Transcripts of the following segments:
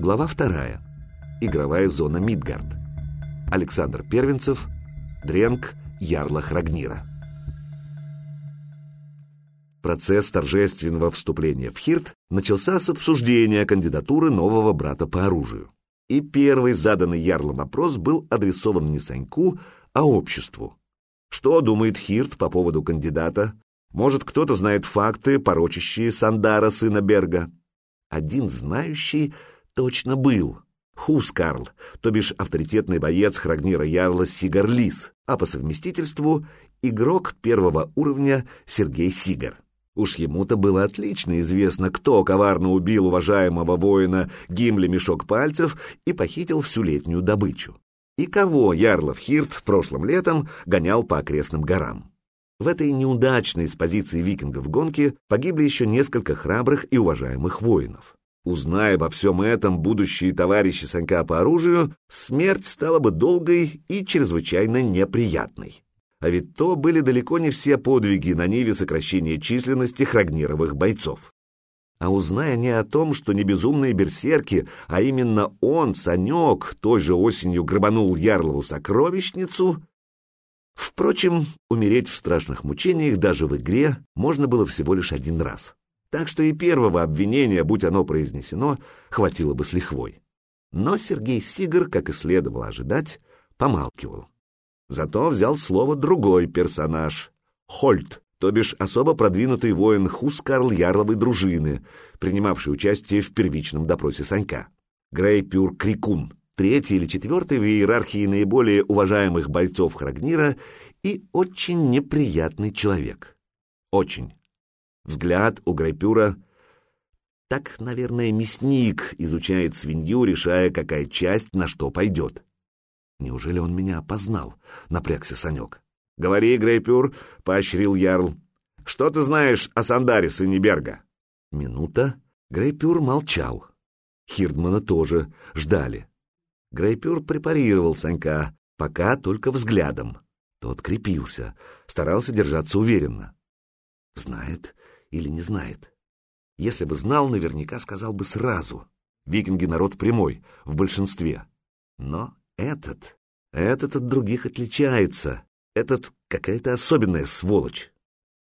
Глава вторая. Игровая зона Мидгард. Александр Первенцев, Дренк, Ярла Храгнира. Процесс торжественного вступления в Хирт начался с обсуждения кандидатуры нового брата по оружию. И первый заданный Ярлом вопрос был адресован не Саньку, а обществу. Что думает Хирт по поводу кандидата? Может, кто-то знает факты, порочащие Сандара, сына Берга? Один знающий точно был. Хускарл, то бишь авторитетный боец Храгнира Ярла Сигар Лис, а по совместительству игрок первого уровня Сергей Сигар. Уж ему-то было отлично известно, кто коварно убил уважаемого воина Гимли Мешок Пальцев и похитил всю летнюю добычу. И кого Ярлов Хирт прошлым летом гонял по окрестным горам. В этой неудачной с позиции викингов гонке погибли еще несколько храбрых и уважаемых воинов. Узная обо всем этом будущие товарищи Санька по оружию, смерть стала бы долгой и чрезвычайно неприятной. А ведь то были далеко не все подвиги на ниве сокращения численности храгнировых бойцов. А узная не о том, что не безумные берсерки, а именно он, Санек, той же осенью грабанул Ярлову сокровищницу... Впрочем, умереть в страшных мучениях даже в игре можно было всего лишь один раз. Так что и первого обвинения, будь оно произнесено, хватило бы с лихвой. Но Сергей Сигар, как и следовало ожидать, помалкивал. Зато взял слово другой персонаж — Хольт, то бишь особо продвинутый воин Хускарл Ярловой дружины, принимавший участие в первичном допросе Санька. Грейпюр Крикун, третий или четвертый в иерархии наиболее уважаемых бойцов Храгнира и очень неприятный человек. Очень. Взгляд у Грейпюра... Так, наверное, мясник изучает свинью, решая, какая часть на что пойдет. Неужели он меня опознал? Напрягся Санек. Говори, Грейпюр, поощрил Ярл. Что ты знаешь о Сандаре, сыне? Минута. Грейпюр молчал. Хирдмана тоже ждали. Грейпюр препарировал Санька, пока только взглядом. Тот крепился, старался держаться уверенно. Знает или не знает? Если бы знал, наверняка сказал бы сразу. Викинги народ прямой, в большинстве. Но этот, этот от других отличается. Этот какая-то особенная сволочь.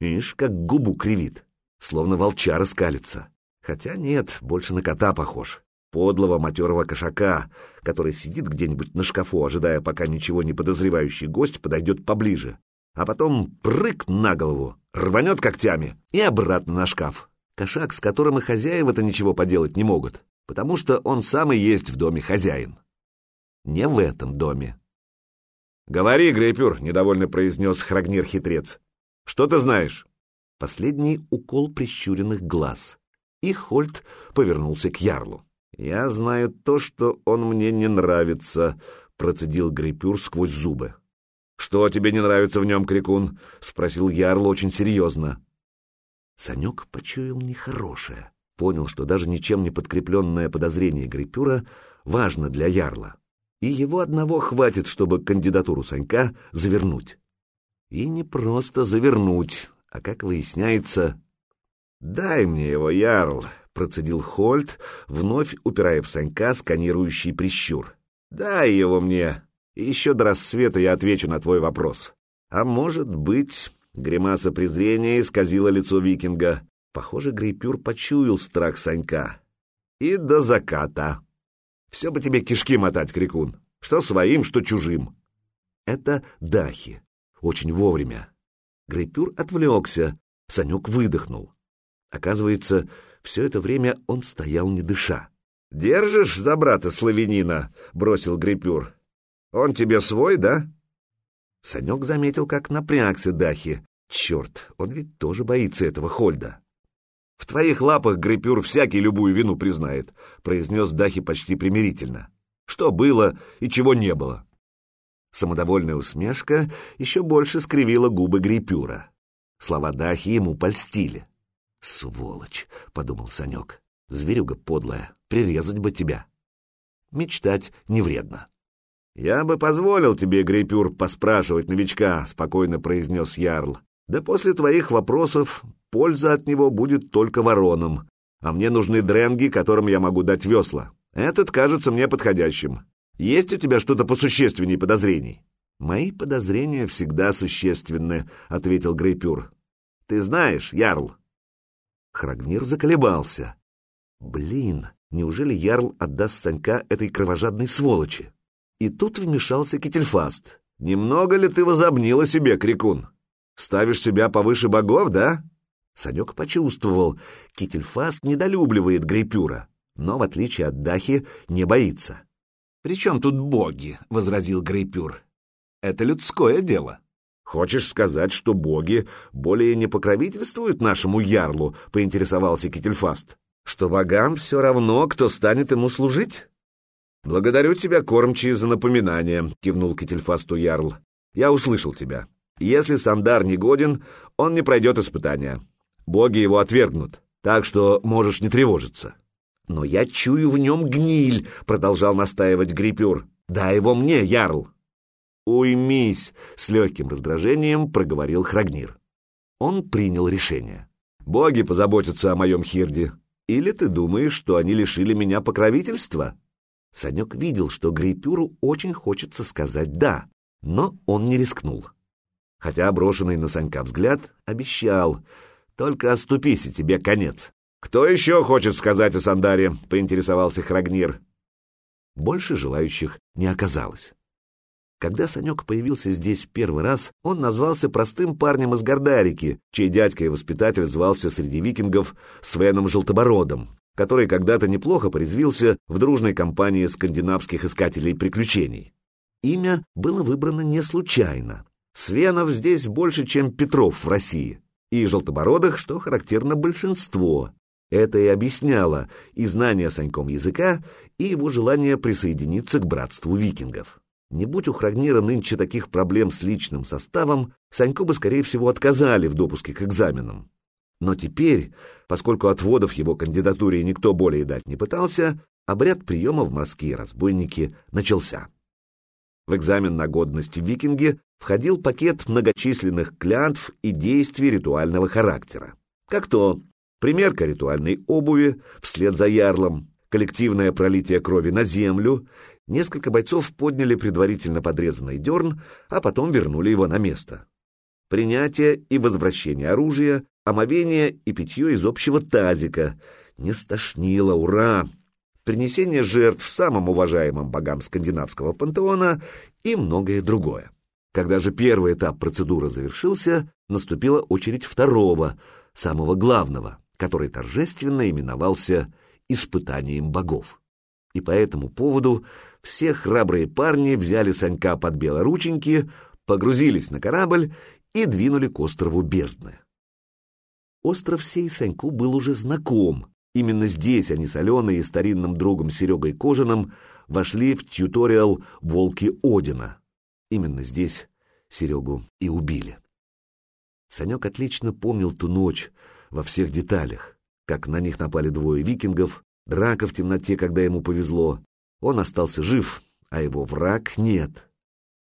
Ишь, как губу кривит, словно волчара скалится. Хотя нет, больше на кота похож. Подлого матерого кошака, который сидит где-нибудь на шкафу, ожидая, пока ничего не подозревающий гость подойдет поближе. А потом прыг на голову, рванет когтями и обратно на шкаф. Кошак, с которым и хозяева-то ничего поделать не могут, потому что он сам и есть в доме хозяин не в этом доме. «Говори, Грейпюр», — недовольно произнес Храгнир-хитрец. «Что ты знаешь?» Последний укол прищуренных глаз. И Хольт повернулся к Ярлу. «Я знаю то, что он мне не нравится», — процедил Грейпюр сквозь зубы. «Что тебе не нравится в нем, Крикун?» — спросил Ярл очень серьезно. Санек почуял нехорошее. Понял, что даже ничем не подкрепленное подозрение Грейпюра важно для Ярла и его одного хватит, чтобы кандидатуру Санька завернуть. И не просто завернуть, а, как выясняется... «Дай мне его, Ярл!» — процедил Хольт, вновь упирая в Санька сканирующий прищур. «Дай его мне, еще до рассвета я отвечу на твой вопрос. А может быть...» — гримаса презрения исказила лицо викинга. Похоже, Грейпюр почуял страх Санька. «И до заката!» Все бы тебе кишки мотать, крикун. Что своим, что чужим. Это Дахи. Очень вовремя. Грейпюр отвлекся. Санек выдохнул. Оказывается, все это время он стоял не дыша. «Держишь за брата славянина?» — бросил Грейпюр. «Он тебе свой, да?» Санек заметил, как напрягся Дахи. Черт, он ведь тоже боится этого Хольда. «В твоих лапах, Грипюр, всякий любую вину признает», — произнес Дахи почти примирительно. «Что было и чего не было». Самодовольная усмешка еще больше скривила губы Грипюра. Слова Дахи ему польстили. «Сволочь!» — подумал Санек. «Зверюга подлая, прирезать бы тебя». Мечтать не вредно. «Я бы позволил тебе, Грейпюр, поспрашивать новичка», — спокойно произнес Ярл. «Да после твоих вопросов Польза от него будет только воронам, а мне нужны дренги, которым я могу дать весла. Этот кажется мне подходящим. Есть у тебя что-то посущественнее подозрений?» «Мои подозрения всегда существенны», — ответил Грейпюр. «Ты знаешь, Ярл». Храгнир заколебался. «Блин, неужели Ярл отдаст Санька этой кровожадной сволочи?» И тут вмешался Кительфаст. «Немного ли ты возобнила себе, Крикун? Ставишь себя повыше богов, да?» Санек почувствовал, Кительфаст недолюбливает Грейпюра, но, в отличие от Дахи, не боится. «При чем тут боги?» — возразил Грейпюр. «Это людское дело». «Хочешь сказать, что боги более не покровительствуют нашему ярлу?» — поинтересовался Кительфаст. «Что богам все равно, кто станет ему служить?» «Благодарю тебя, кормчий, за напоминание», — кивнул Кительфасту ярл. «Я услышал тебя. Если Сандар не годен, он не пройдет испытания. Боги его отвергнут, так что можешь не тревожиться». «Но я чую в нем гниль», — продолжал настаивать Грипюр. «Дай его мне, ярл». «Уймись!» — с легким раздражением проговорил Храгнир. Он принял решение. «Боги позаботятся о моем Хирде. Или ты думаешь, что они лишили меня покровительства?» Санек видел, что Грейпюру очень хочется сказать «да», но он не рискнул. Хотя брошенный на Санька взгляд обещал «Только оступись, и тебе конец». «Кто еще хочет сказать о Сандаре?» — поинтересовался Храгнир. Больше желающих не оказалось. Когда Санек появился здесь первый раз, он назвался простым парнем из Гордарики, чей дядька и воспитатель звался среди викингов Свеном Желтобородом, который когда-то неплохо порезвился в дружной компании скандинавских искателей приключений. Имя было выбрано не случайно. Свенов здесь больше, чем Петров в России, и желтобородых, что характерно большинство. Это и объясняло и знание Саньком языка, и его желание присоединиться к братству викингов. Не будь у Храгнира нынче таких проблем с личным составом, Саньку бы, скорее всего, отказали в допуске к экзаменам. Но теперь, поскольку отводов его кандидатуре никто более дать не пытался, обряд приема в морские разбойники начался. В экзамен на годность викинги входил пакет многочисленных клятв и действий ритуального характера. Как то примерка ритуальной обуви вслед за ярлом, коллективное пролитие крови на землю, несколько бойцов подняли предварительно подрезанный дерн, а потом вернули его на место. Принятие и возвращение оружия, омовение и питье из общего тазика. Не стошнило, ура! Принесение жертв самым уважаемым богам скандинавского пантеона и многое другое. Когда же первый этап процедуры завершился, наступила очередь второго, самого главного, который торжественно именовался «испытанием богов». И по этому поводу все храбрые парни взяли Санька под белорученьки, погрузились на корабль и двинули к острову бездны. Остров сей Саньку был уже знаком. Именно здесь они с Аленой и старинным другом Серегой Кожаным вошли в тьюториал «Волки Одина». Именно здесь Серегу и убили. Санек отлично помнил ту ночь во всех деталях, как на них напали двое викингов, драка в темноте, когда ему повезло. Он остался жив, а его враг нет.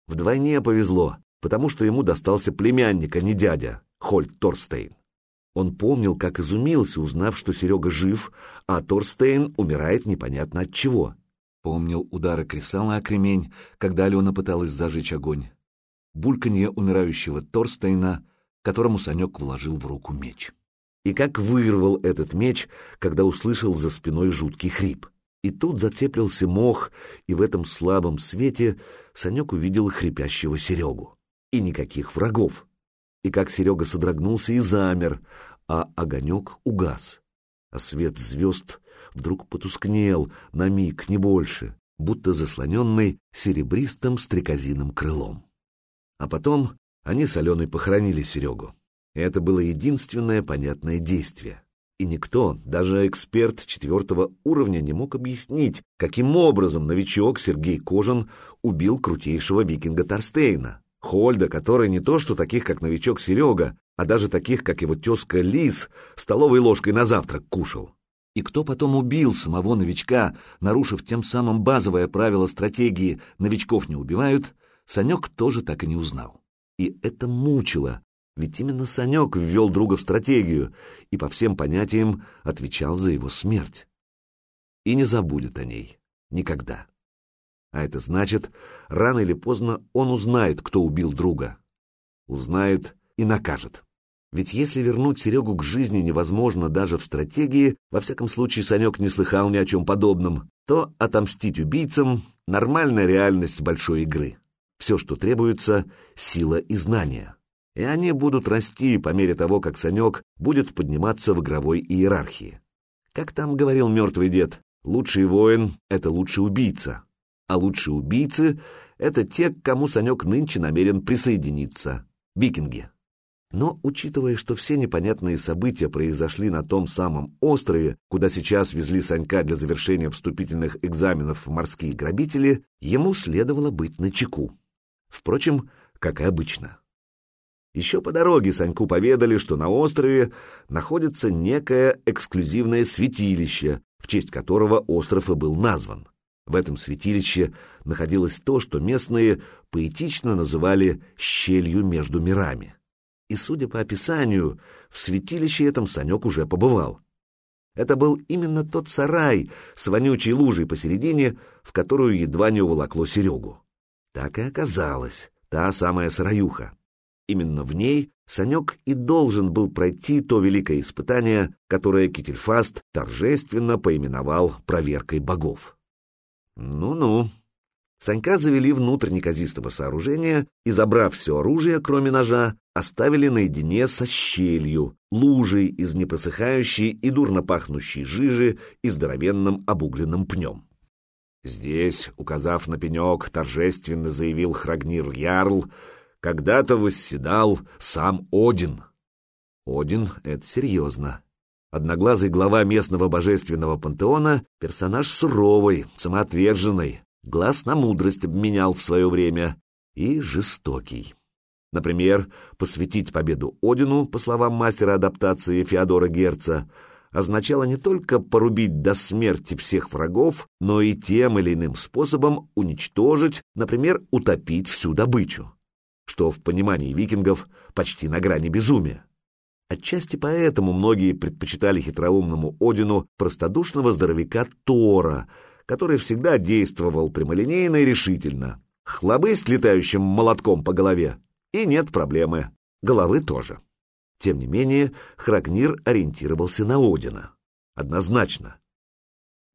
Вдвойне повезло, потому что ему достался племянник, а не дядя, Хольт Торстейн. Он помнил, как изумился, узнав, что Серега жив, а Торстейн умирает непонятно от чего. Помнил удары кресала о кремень, когда Алена пыталась зажечь огонь. Бульканье умирающего Торстейна, которому Санек вложил в руку меч. И как вырвал этот меч, когда услышал за спиной жуткий хрип. И тут затеплился мох, и в этом слабом свете Санек увидел хрипящего Серегу. И никаких врагов и как Серега содрогнулся и замер, а огонек угас. А свет звезд вдруг потускнел на миг, не больше, будто заслоненный серебристым стрекозиным крылом. А потом они с Аленой похоронили Серегу. И это было единственное понятное действие. И никто, даже эксперт четвертого уровня, не мог объяснить, каким образом новичок Сергей Кожин убил крутейшего викинга Торстейна. Хольда, который не то что таких, как новичок Серега, а даже таких, как его тезка Лис, столовой ложкой на завтрак кушал. И кто потом убил самого новичка, нарушив тем самым базовое правило стратегии «новичков не убивают», Санек тоже так и не узнал. И это мучило, ведь именно Санек ввел друга в стратегию и по всем понятиям отвечал за его смерть. И не забудет о ней никогда. А это значит, рано или поздно он узнает, кто убил друга. Узнает и накажет. Ведь если вернуть Серегу к жизни невозможно даже в стратегии, во всяком случае Санек не слыхал ни о чем подобном, то отомстить убийцам — нормальная реальность большой игры. Все, что требуется — сила и знания. И они будут расти по мере того, как Санек будет подниматься в игровой иерархии. Как там говорил мертвый дед, лучший воин — это лучший убийца, а лучшие убийцы — это те, к кому Санек нынче намерен присоединиться — викинги. Но, учитывая, что все непонятные события произошли на том самом острове, куда сейчас везли Санька для завершения вступительных экзаменов в морские грабители, ему следовало быть начеку. Впрочем, как и обычно. Еще по дороге Саньку поведали, что на острове находится некое эксклюзивное святилище, в честь которого остров и был назван. В этом святилище находилось то, что местные поэтично называли «щелью между мирами» и, судя по описанию, в святилище этом Санек уже побывал. Это был именно тот сарай с вонючей лужей посередине, в которую едва не уволокло Серегу. Так и оказалось, та самая сараюха. Именно в ней Санек и должен был пройти то великое испытание, которое Кительфаст торжественно поименовал проверкой богов. Ну-ну, Санька завели внутрь неказистого сооружения и, забрав все оружие, кроме ножа, оставили наедине со щелью, лужей из непросыхающей и дурно пахнущей жижи и здоровенным обугленным пнем. Здесь, указав на пенек, торжественно заявил Храгнир Ярл, когда-то восседал сам Один. Один — это серьезно. Одноглазый глава местного божественного пантеона — персонаж суровый, самоотверженный, глаз на мудрость обменял в свое время и жестокий. Например, посвятить победу Одину, по словам мастера адаптации Феодора Герца, означало не только порубить до смерти всех врагов, но и тем или иным способом уничтожить, например, утопить всю добычу, что в понимании викингов почти на грани безумия. Отчасти поэтому многие предпочитали хитроумному Одину простодушного здоровяка Тора, который всегда действовал прямолинейно и решительно. Хлобысь летающим молотком по голове, и нет проблемы. Головы тоже. Тем не менее, Храгнир ориентировался на Одина. Однозначно.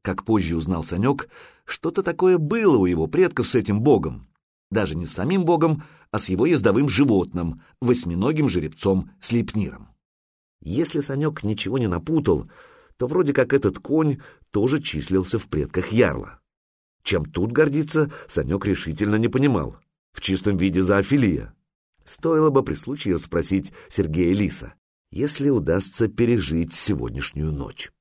Как позже узнал Санек, что-то такое было у его предков с этим богом. Даже не с самим богом, а с его ездовым животным, восьминогим жеребцом Слепниром. Если Санек ничего не напутал, то вроде как этот конь тоже числился в предках Ярла. Чем тут гордиться, Санек решительно не понимал. В чистом виде зоофилия. Стоило бы при случае спросить Сергея Лиса, если удастся пережить сегодняшнюю ночь.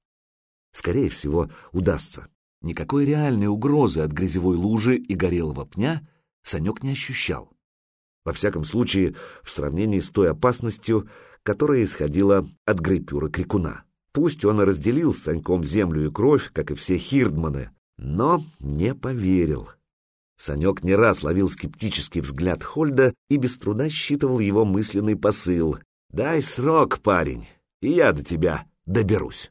Скорее всего, удастся. Никакой реальной угрозы от грязевой лужи и горелого пня Санек не ощущал. Во всяком случае, в сравнении с той опасностью, которая исходила от грейпюра крикуна. Пусть он разделил с Саньком землю и кровь, как и все хирдманы, но не поверил. Санек не раз ловил скептический взгляд Хольда и без труда считывал его мысленный посыл. «Дай срок, парень, и я до тебя доберусь».